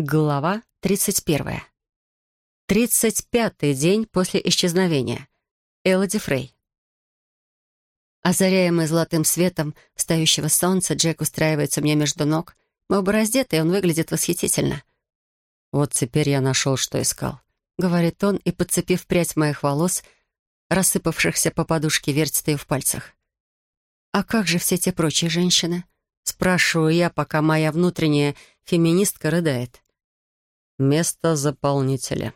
Глава 31. 35-й день после исчезновения. Элоди Фрей. Озаряемый золотым светом встающего солнца, Джек устраивается мне между ног. Мы оба раздеты, и он выглядит восхитительно. «Вот теперь я нашел, что искал», — говорит он, и, подцепив прядь моих волос, рассыпавшихся по подушке, вертит ее в пальцах. «А как же все те прочие женщины?» — спрашиваю я, пока моя внутренняя феминистка рыдает. Место заполнителя.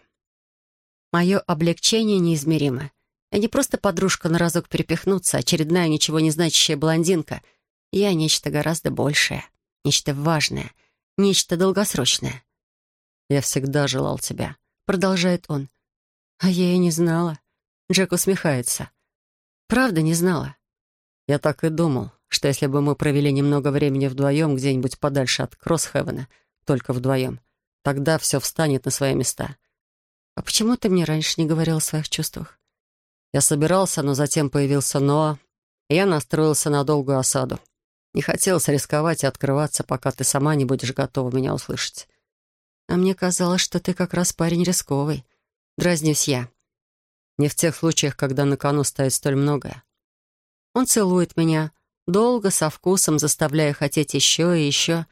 Мое облегчение неизмеримо. Я не просто подружка на разок перепихнуться, очередная ничего не значащая блондинка. Я нечто гораздо большее, нечто важное, нечто долгосрочное. «Я всегда желал тебя», — продолжает он. «А я и не знала». Джек усмехается. «Правда не знала?» «Я так и думал, что если бы мы провели немного времени вдвоем где-нибудь подальше от Кроссхевена, только вдвоем, Тогда все встанет на свои места. А почему ты мне раньше не говорил о своих чувствах? Я собирался, но затем появился Ноа, и я настроился на долгую осаду. Не хотелось рисковать и открываться, пока ты сама не будешь готова меня услышать. А мне казалось, что ты как раз парень рисковый. Дразнюсь я. Не в тех случаях, когда на кону стоит столь многое. Он целует меня, долго, со вкусом, заставляя хотеть еще и еще,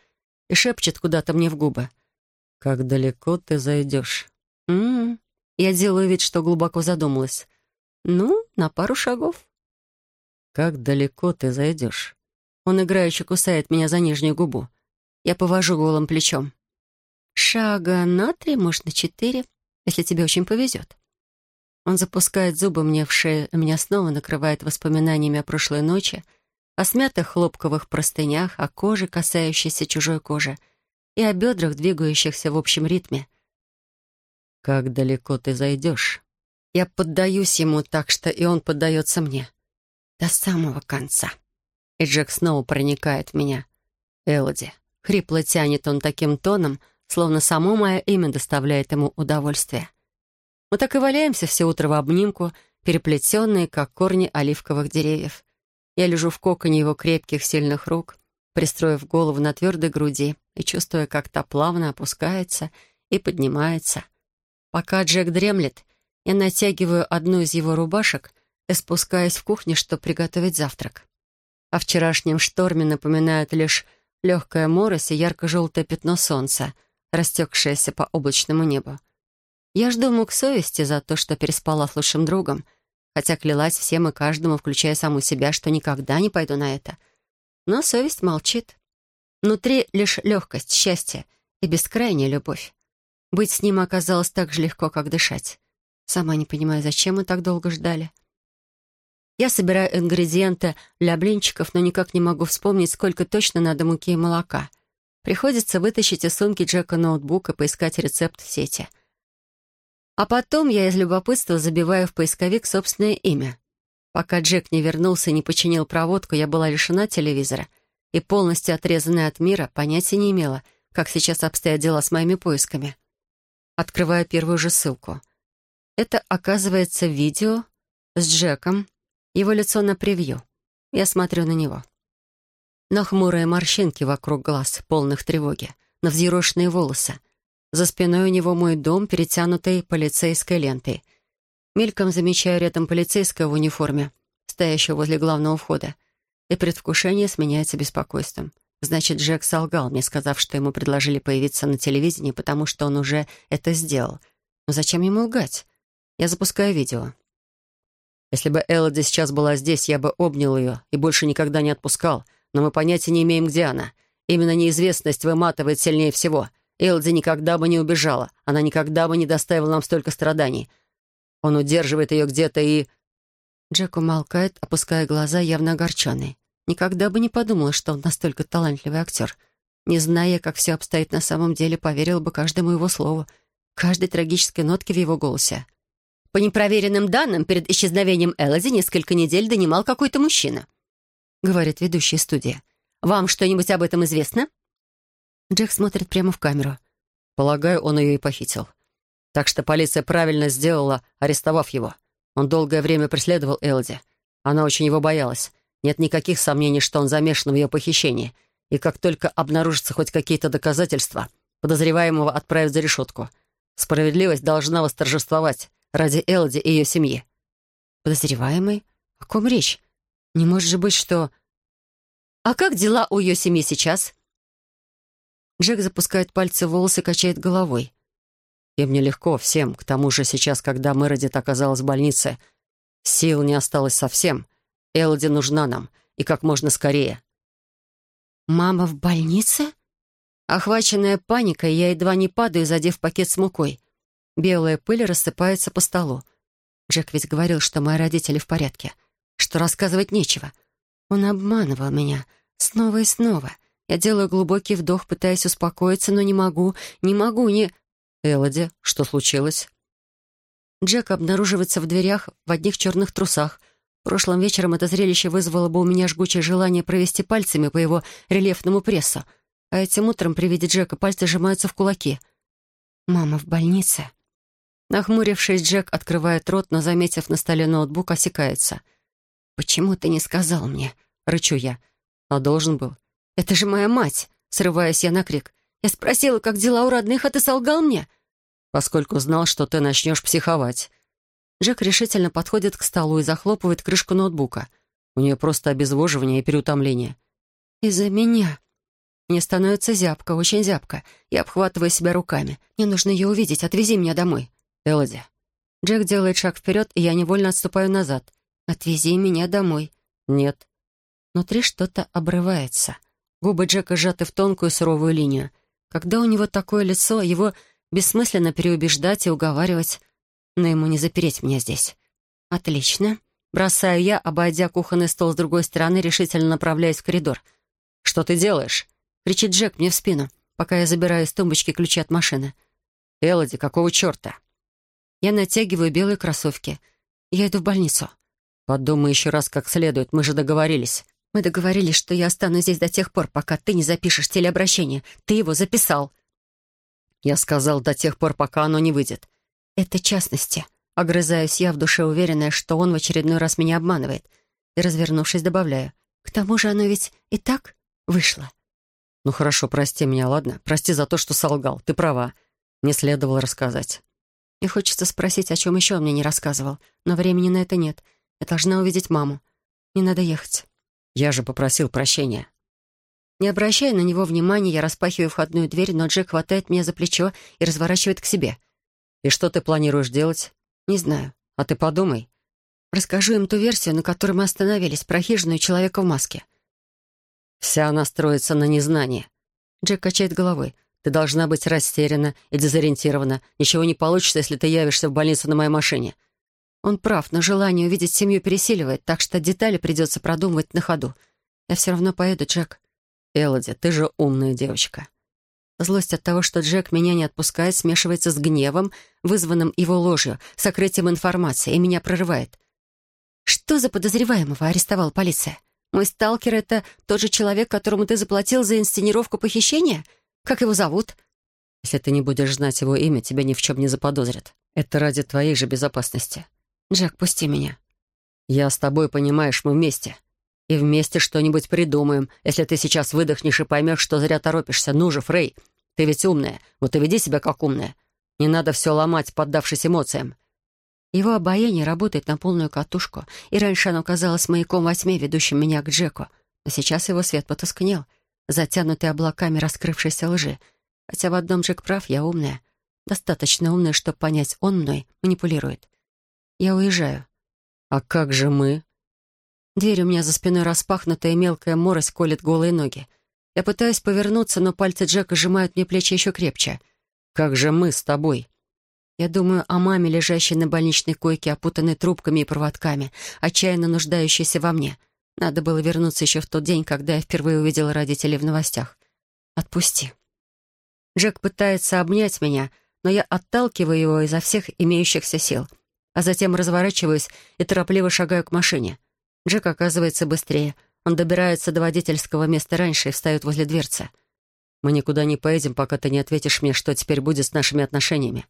и шепчет куда-то мне в губы — «Как далеко ты зайдешь?» М -м -м. Я делаю вид, что глубоко задумалась. «Ну, на пару шагов». «Как далеко ты зайдешь?» Он играюще кусает меня за нижнюю губу. Я повожу голым плечом. «Шага на три, может, на четыре, если тебе очень повезет». Он запускает зубы мне в шею, и меня снова накрывает воспоминаниями о прошлой ночи, о смятых хлопковых простынях, о коже, касающейся чужой кожи — и о бедрах, двигающихся в общем ритме. «Как далеко ты зайдешь?» Я поддаюсь ему так, что и он поддается мне. До самого конца. И Джек снова проникает в меня. Элоди. Хрипло тянет он таким тоном, словно само мое имя доставляет ему удовольствие. Мы так и валяемся все утро в обнимку, переплетенные, как корни оливковых деревьев. Я лежу в коконе его крепких, сильных рук, пристроив голову на твердой груди и чувствуя, как та плавно опускается и поднимается. Пока Джек дремлет, я натягиваю одну из его рубашек и спускаюсь в кухню, чтобы приготовить завтрак. О вчерашнем шторме напоминают лишь легкая морось и ярко-желтое пятно солнца, растекшееся по облачному небу. Я жду мук совести за то, что переспала с лучшим другом, хотя клялась всем и каждому, включая саму себя, что никогда не пойду на это — но совесть молчит. Внутри лишь легкость, счастье и бескрайняя любовь. Быть с ним оказалось так же легко, как дышать. Сама не понимаю, зачем мы так долго ждали. Я собираю ингредиенты для блинчиков, но никак не могу вспомнить, сколько точно надо муки и молока. Приходится вытащить из сумки Джека ноутбук и поискать рецепт в сети. А потом я из любопытства забиваю в поисковик собственное имя. Пока Джек не вернулся и не починил проводку, я была лишена телевизора и полностью отрезанная от мира, понятия не имела, как сейчас обстоят дела с моими поисками. Открываю первую же ссылку. Это, оказывается, видео с Джеком, его лицо на превью. Я смотрю на него. На хмурые морщинки вокруг глаз, полных тревоги, на взъерошенные волосы. За спиной у него мой дом, перетянутый полицейской лентой — Мельком замечаю рядом полицейского в униформе, стоящего возле главного входа, и предвкушение сменяется беспокойством. Значит, Джек солгал мне, сказав, что ему предложили появиться на телевидении, потому что он уже это сделал. Но зачем ему лгать? Я запускаю видео. Если бы Элоди сейчас была здесь, я бы обнял ее и больше никогда не отпускал, но мы понятия не имеем, где она. Именно неизвестность выматывает сильнее всего. Элоди никогда бы не убежала, она никогда бы не доставила нам столько страданий — он удерживает ее где-то и...» Джек умолкает, опуская глаза, явно огорченный. Никогда бы не подумала, что он настолько талантливый актер. Не зная, как все обстоит на самом деле, поверил бы каждому его слову, каждой трагической нотке в его голосе. «По непроверенным данным, перед исчезновением Элоди несколько недель донимал какой-то мужчина», — говорит ведущая студия. «Вам что-нибудь об этом известно?» Джек смотрит прямо в камеру. «Полагаю, он ее и похитил. Так что полиция правильно сделала, арестовав его. Он долгое время преследовал Элди. Она очень его боялась. Нет никаких сомнений, что он замешан в ее похищении. И как только обнаружатся хоть какие-то доказательства, Подозреваемого отправят за решетку. Справедливость должна восторжествовать ради Элди и ее семьи». «Подозреваемый? О ком речь? Не может же быть, что...» «А как дела у ее семьи сейчас?» Джек запускает пальцы в волосы, качает головой. «Им нелегко, всем. К тому же сейчас, когда Мередит оказалась в больнице, сил не осталось совсем. Элди нужна нам, и как можно скорее». «Мама в больнице?» Охваченная паникой, я едва не падаю, задев пакет с мукой. Белая пыль рассыпается по столу. Джек ведь говорил, что мои родители в порядке, что рассказывать нечего. Он обманывал меня снова и снова. Я делаю глубокий вдох, пытаясь успокоиться, но не могу, не могу, не... «Элоди, что случилось?» Джек обнаруживается в дверях в одних черных трусах. Прошлым вечером это зрелище вызвало бы у меня жгучее желание провести пальцами по его рельефному прессу — а этим утром при виде Джека пальцы сжимаются в кулаки. «Мама в больнице?» Нахмурившись, Джек открывает рот, но, заметив на столе ноутбук, осекается. «Почему ты не сказал мне?» — рычу я. «А должен был». «Это же моя мать!» — срываясь я на крик. «Я спросила, как дела у родных, а ты солгал мне?» «Поскольку знал, что ты начнешь психовать». Джек решительно подходит к столу и захлопывает крышку ноутбука. У нее просто обезвоживание и переутомление. «Из-за меня», мне становится зябко, очень зябко. Я обхватываю себя руками. Мне нужно ее увидеть. Отвези меня домой. Элоди. Джек делает шаг вперед, и я невольно отступаю назад. Отвези меня домой. Нет. Внутри что-то обрывается. Губы Джека сжаты в тонкую суровую линию. Когда у него такое лицо, его бессмысленно переубеждать и уговаривать. Но ему не запереть меня здесь. Отлично. Бросаю я, обойдя кухонный стол с другой стороны, решительно направляясь в коридор. «Что ты делаешь?» — кричит Джек мне в спину, пока я забираю из тумбочки ключи от машины. «Элоди, какого черта?» Я натягиваю белые кроссовки. Я иду в больницу. «Подумай еще раз как следует, мы же договорились». «Мы договорились, что я останусь здесь до тех пор, пока ты не запишешь телеобращение. Ты его записал». «Я сказал, до тех пор, пока оно не выйдет». «Это частности». Огрызаюсь я в душе, уверенная, что он в очередной раз меня обманывает. И, развернувшись, добавляю. «К тому же оно ведь и так вышло». «Ну хорошо, прости меня, ладно? Прости за то, что солгал. Ты права. Не следовало рассказать». Мне хочется спросить, о чем еще он мне не рассказывал, но времени на это нет. Я должна увидеть маму. Мне надо ехать. Я же попросил прощения. Не обращая на него внимания, я распахиваю входную дверь, но Джек хватает меня за плечо и разворачивает к себе. «И что ты планируешь делать?» «Не знаю. А ты подумай». Расскажу им ту версию, на которой мы остановились, про хижину человека в маске. Вся она строится на незнании. Джек качает головой. Ты должна быть растеряна и дезориентирована. Ничего не получится, если ты явишься в больницу на моей машине. Он прав, но желание увидеть семью пересиливает, так что детали придется продумывать на ходу. Я все равно поеду, Джек. Элоди, ты же умная девочка. Злость от того, что Джек меня не отпускает, смешивается с гневом, вызванным его ложью, сокрытием информации, и меня прорывает. Что за подозреваемого арестовала полиция? Мой сталкер — это тот же человек, которому ты заплатил за инсценировку похищения? Как его зовут?» «Если ты не будешь знать его имя, тебя ни в чем не заподозрят. Это ради твоей же безопасности». «Джек, пусти меня». «Я с тобой, понимаешь, мы вместе. И вместе что-нибудь придумаем, если ты сейчас выдохнешь и поймешь, что зря торопишься. Ну же, Фрей, ты ведь умная, вот и веди себя как умная. Не надо все ломать, поддавшись эмоциям. Его обаяние работает на полную катушку, и раньше оно казалось маяком во тьме, ведущим меня к Джеку. Но сейчас его свет потускнел, затянутый облаками раскрывшейся лжи. Хотя в одном Джек прав, я умная. Достаточно умная, чтобы понять, он мной манипулирует. Я уезжаю. «А как же мы?» Дверь у меня за спиной распахнута, и мелкая морось колет голые ноги. Я пытаюсь повернуться, но пальцы Джека сжимают мне плечи еще крепче. «Как же мы с тобой?» Я думаю о маме, лежащей на больничной койке, опутанной трубками и проводками, отчаянно нуждающейся во мне. Надо было вернуться еще в тот день, когда я впервые увидела родителей в новостях. Отпусти. Джек пытается обнять меня, но я отталкиваю его изо всех имеющихся сил, а затем разворачиваюсь и торопливо шагаю к машине. Джек оказывается быстрее. Он добирается до водительского места раньше и встает возле дверцы. «Мы никуда не поедем, пока ты не ответишь мне, что теперь будет с нашими отношениями»,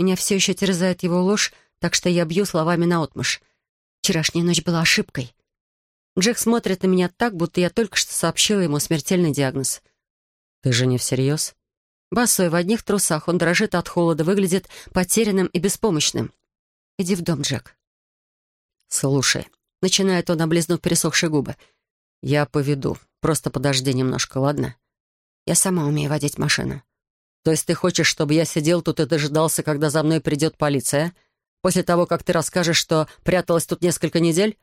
меня все еще терзает его ложь, так что я бью словами наотмашь. Вчерашняя ночь была ошибкой. Джек смотрит на меня так, будто я только что сообщила ему смертельный диагноз. «Ты же не всерьез?» Босой в одних трусах, он дрожит от холода, выглядит потерянным и беспомощным. «Иди в дом, Джек». «Слушай», — начинает он, облизнув пересохшие губы. «Я поведу. Просто подожди немножко, ладно?» «Я сама умею водить машину». «То есть ты хочешь, чтобы я сидел тут и дожидался, когда за мной придет полиция? После того, как ты расскажешь, что пряталась тут несколько недель?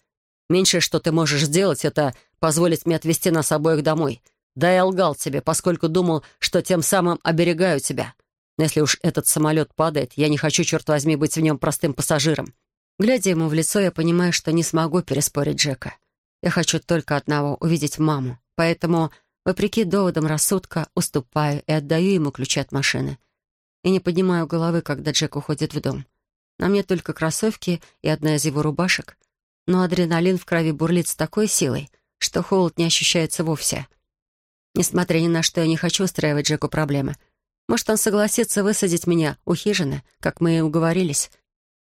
Меньшее, что ты можешь сделать, это позволить мне отвезти нас обоих домой. Да я лгал тебе, поскольку думал, что тем самым оберегаю тебя. Но если уж этот самолет падает, я не хочу, черт возьми, быть в нем простым пассажиром». Глядя ему в лицо, я понимаю, что не смогу переспорить Джека. Я хочу только одного — увидеть маму. Поэтому, вопреки доводам рассудка, уступаю и отдаю ему ключи от машины. И не поднимаю головы, когда Джек уходит в дом. На мне только кроссовки и одна из его рубашек. Но адреналин в крови бурлит с такой силой, что холод не ощущается вовсе. Несмотря ни на что, я не хочу устраивать Джеку проблемы. Может, он согласится высадить меня у хижины, как мы и уговорились.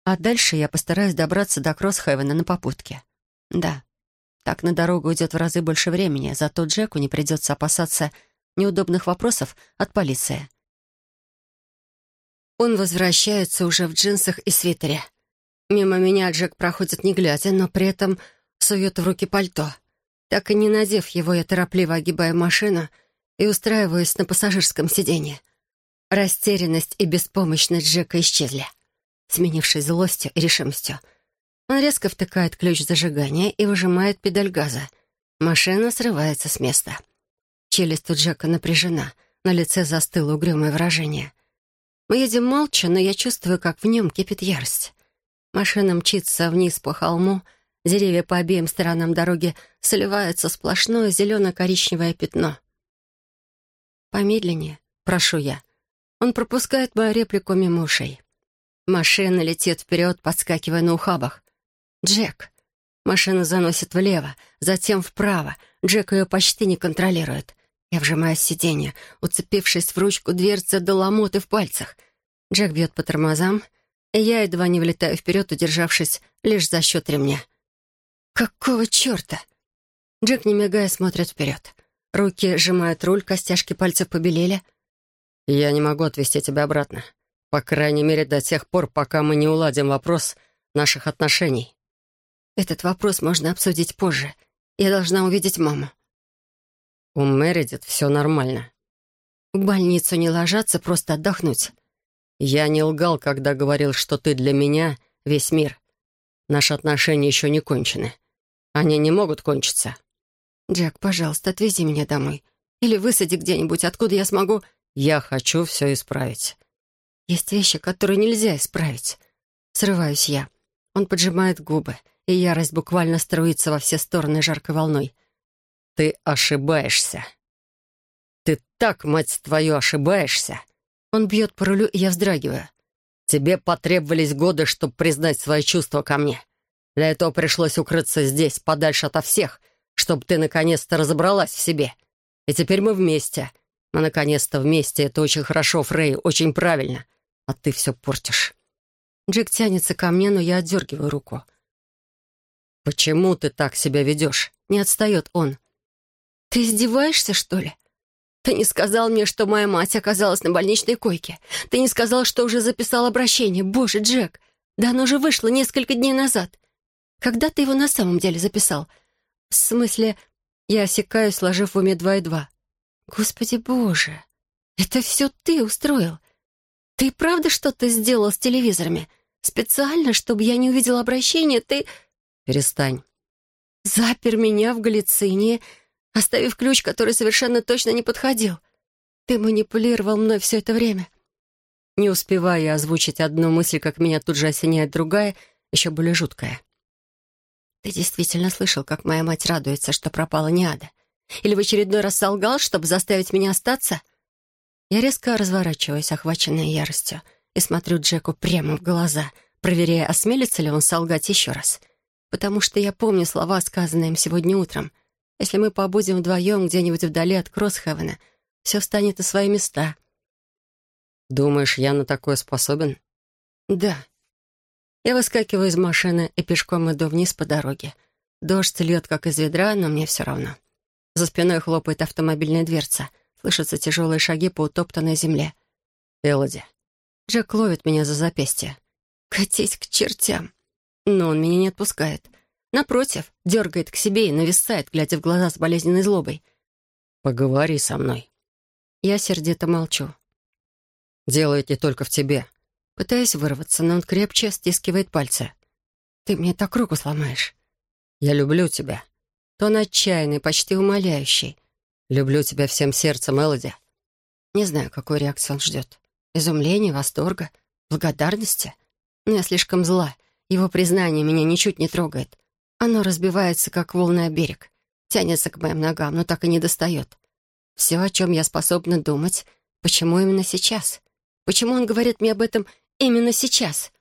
А дальше я постараюсь добраться до Кроссхевена на попутке. Да, так на дорогу уйдет в разы больше времени, зато Джеку не придется опасаться неудобных вопросов от полиции. Он возвращается уже в джинсах и свитере. Мимо меня Джек проходит не глядя, но при этом сует в руки пальто — так и не надев его, я торопливо огибаю машину и устраиваюсь на пассажирском сиденье. Растерянность и беспомощность Джека исчезли, сменившись злостью и решимостью. Он резко втыкает ключ зажигания и выжимает педаль газа. Машина срывается с места. Челюсть у Джека напряжена, на лице застыло угрюмое выражение. Мы едем молча, но я чувствую, как в нем кипит ярость. Машина мчится вниз по холму, Деревья по обеим сторонам дороги сливаются сплошное зелено-коричневое пятно. «Помедленнее», — прошу я. Он пропускает мою реплику мимо ушей. Машина летит вперед, подскакивая на ухабах. «Джек!» Машина заносит влево, затем вправо. Джек ее почти не контролирует. Я вжимаю сиденье, уцепившись в ручку дверцы до ломоты в пальцах. Джек бьет по тормозам, и я едва не влетаю вперед, удержавшись лишь за счет ремня. «Какого черта?» Джек, не мигая, смотрит вперед. Руки сжимают руль, костяшки пальцев побелели. «Я не могу отвезти тебя обратно. По крайней мере, до тех пор, пока мы не уладим вопрос наших отношений». «Этот вопрос можно обсудить позже. Я должна увидеть маму». «У Мередит все нормально». «В больницу не ложаться, просто отдохнуть». «Я не лгал, когда говорил, что ты для меня весь мир. Наши отношения еще не кончены. Они не могут кончиться. «Джек, пожалуйста, отвези меня домой. Или высади где-нибудь, откуда я смогу...» «Я хочу все исправить». «Есть вещи, которые нельзя исправить». Срываюсь я. Он поджимает губы, и ярость буквально струится во все стороны жаркой волной. «Ты ошибаешься. Ты так, мать твою, ошибаешься!» Он бьет по рулю, и я вздрагиваю. «Тебе потребовались годы, чтобы признать свои чувства ко мне. Для этого пришлось укрыться здесь, подальше ото всех, чтобы ты наконец-то разобралась в себе. И теперь мы вместе. Мы наконец-то вместе. Это очень хорошо, Фрей, очень правильно. А ты все портишь. Джек тянется ко мне, но я отдергиваю руку. «Почему ты так себя ведешь?» Не отстает он. «Ты издеваешься, что ли? Ты не сказал мне, что моя мать оказалась на больничной койке. Ты не сказал, что уже записал обращение. Боже, Джек, да оно же вышло несколько дней назад. Когда ты его на самом деле записал? В смысле, я осекаю, сложив в уме два и два. Господи боже, это все ты устроил. Ты правда что-то сделал с телевизорами? Специально, чтобы я не увидел обращение, ты... Перестань. Запер меня в Галицине, оставив ключ, который совершенно точно не подходил. Ты манипулировал мной все это время. Не успеваю озвучить одну мысль, как меня тут же осеняет другая, еще более жуткая. Ты действительно слышал, как моя мать радуется, что пропала Неада? Или в очередной раз солгал, чтобы заставить меня остаться? Я резко разворачиваюсь, охваченная яростью, и смотрю Джеку прямо в глаза, проверяя, осмелится ли он солгать еще раз. Потому что я помню слова, сказанные им сегодня утром. Если мы побудем вдвоем где-нибудь вдали от Кроссхевена, все встанет на свои места. «Думаешь, я на такое способен?» «Да», я выскакиваю из машины и пешком иду вниз по дороге. Дождь льет, как из ведра, но мне все равно. За спиной хлопает автомобильная дверца. Слышатся тяжелые шаги по утоптанной земле. «Элоди». Джек ловит меня за запястье. «Катись к чертям!» Но он меня не отпускает. Напротив, дергает к себе и нависает, глядя в глаза с болезненной злобой. «Поговори со мной». Я сердито молчу. «Делает не только в тебе». Пытаюсь вырваться, но он крепче стискивает пальцы. «Ты мне так руку сломаешь». «Я люблю тебя». Тон отчаянный, почти умоляющий. «Люблю тебя всем сердцем, Элоди». Не знаю, какой реакции он ждет. Изумления, восторга, благодарности. Но я слишком зла. Его признание меня ничуть не трогает. Оно разбивается, как волны о берег. Тянется к моим ногам, но так и не достает. Все, о чем я способна думать, почему именно сейчас? Почему он говорит мне об этом именно сейчас?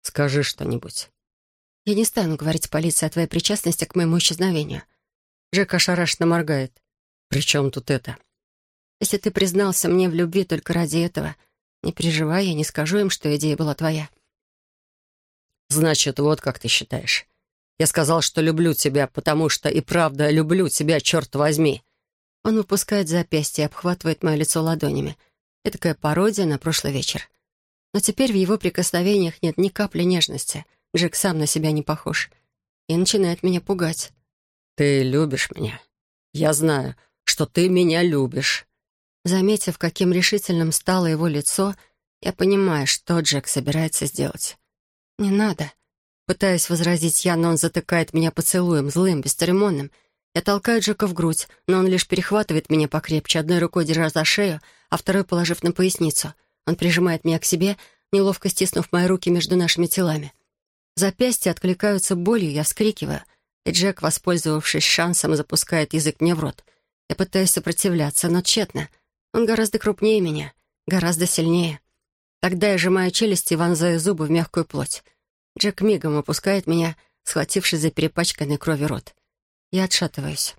Скажи что-нибудь. Я не стану говорить полиции о твоей причастности к моему исчезновению. Джек ошарашенно моргает. «При чем тут это?» «Если ты признался мне в любви только ради этого, не переживай, я не скажу им, что идея была твоя». «Значит, вот как ты считаешь. Я сказал, что люблю тебя, потому что и правда люблю тебя, черт возьми». Он выпускает запястье и обхватывает мое лицо ладонями. Это такая пародия на прошлый вечер. Но теперь в его прикосновениях нет ни капли нежности. Джек сам на себя не похож. И начинает меня пугать. «Ты любишь меня. Я знаю, что ты меня любишь». Заметив, каким решительным стало его лицо, я понимаю, что Джек собирается сделать. «Не надо». Пытаюсь возразить я, но он затыкает меня поцелуем, злым, бесцеремонным. Я толкаю Джека в грудь, но он лишь перехватывает меня покрепче, одной рукой держа за шею, а второй положив на поясницу. Он прижимает меня к себе, неловко стиснув мои руки между нашими телами. Запястья откликаются болью, я вскрикиваю, и Джек, воспользовавшись шансом, запускает язык мне в рот. Я пытаюсь сопротивляться, но тщетно. Он гораздо крупнее меня, гораздо сильнее. Тогда я сжимаю челюсти и вонзаю зубы в мягкую плоть. Джек мигом опускает меня, схватившись за перепачканный кровью рот. Я отшатываюсь.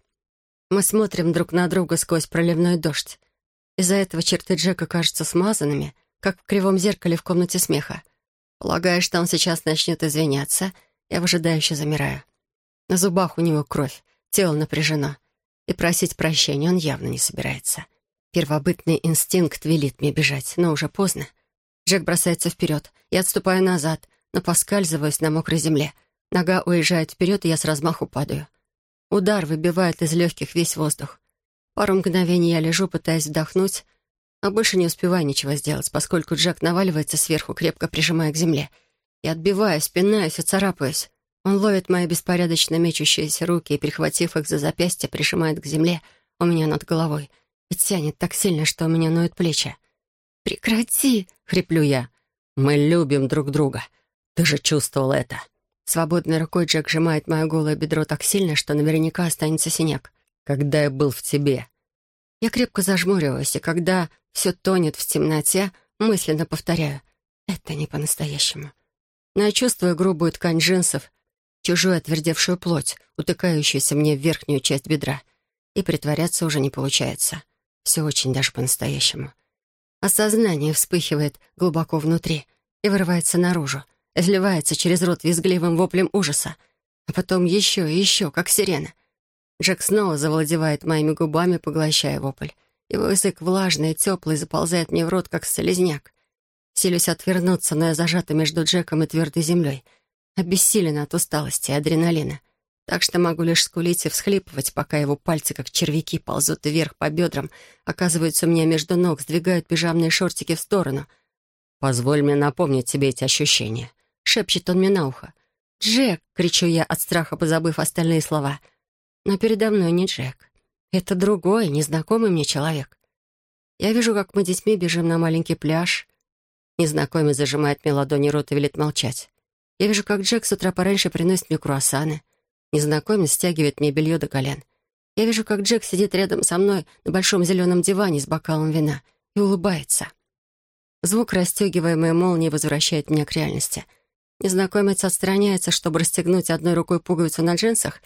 Мы смотрим друг на друга сквозь проливной дождь. Из-за этого черты Джека кажутся смазанными, как в кривом зеркале в комнате смеха. Полагая, что он сейчас начнет извиняться, я выжидающе замираю. На зубах у него кровь, тело напряжено. И просить прощения он явно не собирается. Первобытный инстинкт велит мне бежать, но уже поздно. Джек бросается вперед. Я отступаю назад, но поскальзываюсь на мокрой земле. Нога уезжает вперед, и я с размаху падаю. Удар выбивает из легких весь воздух. Пару мгновений я лежу, пытаясь вдохнуть, а больше не успеваю ничего сделать, поскольку Джек наваливается сверху, крепко прижимая к земле. Я отбиваюсь, пинаюсь и царапаюсь. Он ловит мои беспорядочно мечущиеся руки и, перехватив их за запястье, прижимает к земле у меня над головой и тянет так сильно, что у меня ноют плечи. «Прекрати!» — хриплю я. «Мы любим друг друга. Ты же чувствовал это. Свободной рукой Джек сжимает мое голое бедро так сильно, что наверняка останется синяк. «Когда я был в тебе». Я крепко зажмуриваюсь, и когда все тонет в темноте, мысленно повторяю. Это не по-настоящему. Но я чувствую грубую ткань джинсов, чужую отвердевшую плоть, утыкающуюся мне в верхнюю часть бедра. И притворяться уже не получается. Все очень даже по-настоящему. Осознание вспыхивает глубоко внутри и вырывается наружу изливается через рот визгливым воплем ужаса. А потом еще и еще, как сирена. Джек снова завладевает моими губами, поглощая вопль. Его язык влажный и теплый заползает мне в рот, как селезняк. Силюсь отвернуться, но я зажата между Джеком и твердой землей. Обессилена от усталости и адреналина. Так что могу лишь скулить и всхлипывать, пока его пальцы, как червяки, ползут вверх по бедрам, оказываются у меня между ног, сдвигают пижамные шортики в сторону. «Позволь мне напомнить тебе эти ощущения. — шепчет он мне на ухо. «Джек!» — кричу я от страха, позабыв остальные слова. Но передо мной не Джек. Это другой, незнакомый мне человек. Я вижу, как мы детьми бежим на маленький пляж. Незнакомец зажимает мне ладони рот и велит молчать. Я вижу, как Джек с утра пораньше приносит мне круассаны. Незнакомец стягивает мне белье до колен. Я вижу, как Джек сидит рядом со мной на большом зеленом диване с бокалом вина и улыбается. Звук расстегиваемой молнии возвращает меня к реальности — Незнакомец отстраняется, чтобы расстегнуть одной рукой пуговицу на джинсах,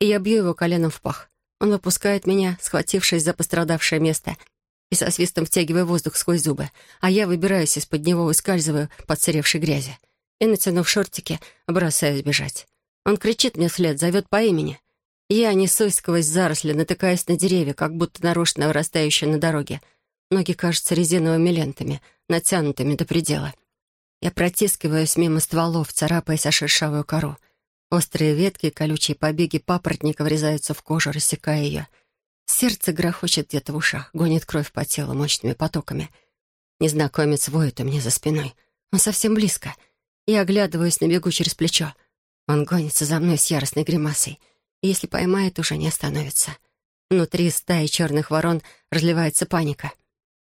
и я бью его коленом в пах. Он выпускает меня, схватившись за пострадавшее место, и со свистом втягивая воздух сквозь зубы, а я выбираюсь из-под него, выскальзываю под сыревшей грязи. И, натянув шортики, бросаюсь бежать. Он кричит мне вслед, зовет по имени. Я несусь сквозь заросли, натыкаясь на деревья, как будто нарочно вырастающие на дороге. Ноги кажутся резиновыми лентами, натянутыми до предела. Я протискиваюсь мимо стволов, царапаясь о шершавую кору. Острые ветки колючие побеги папоротника врезаются в кожу, рассекая ее. Сердце грохочет где-то в ушах, гонит кровь по телу мощными потоками. Незнакомец воет у меня за спиной. Он совсем близко. Я оглядываюсь на бегу через плечо. Он гонится за мной с яростной гримасой. И если поймает, уже не остановится. Внутри стаи черных ворон разливается паника.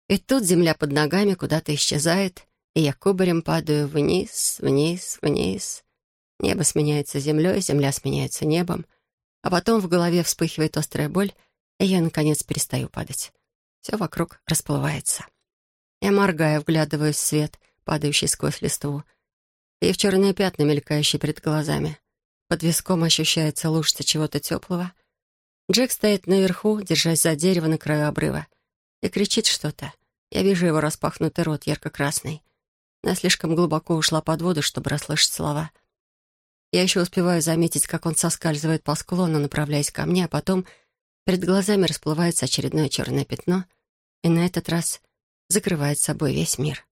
И тут земля под ногами куда-то исчезает, и я кубарем падаю вниз, вниз, вниз. Небо сменяется землей, земля сменяется небом. А потом в голове вспыхивает острая боль, и я, наконец, перестаю падать. Все вокруг расплывается. Я моргаю, вглядываюсь в свет, падающий сквозь листву, и в черные пятна, мелькающие перед глазами. Под виском ощущается лужица чего-то теплого. Джек стоит наверху, держась за дерево на краю обрыва, и кричит что-то. Я вижу его распахнутый рот, ярко-красный. Она слишком глубоко ушла под воду, чтобы расслышать слова. Я еще успеваю заметить, как он соскальзывает по склону, направляясь ко мне, а потом перед глазами расплывается очередное черное пятно, и на этот раз закрывает собой весь мир.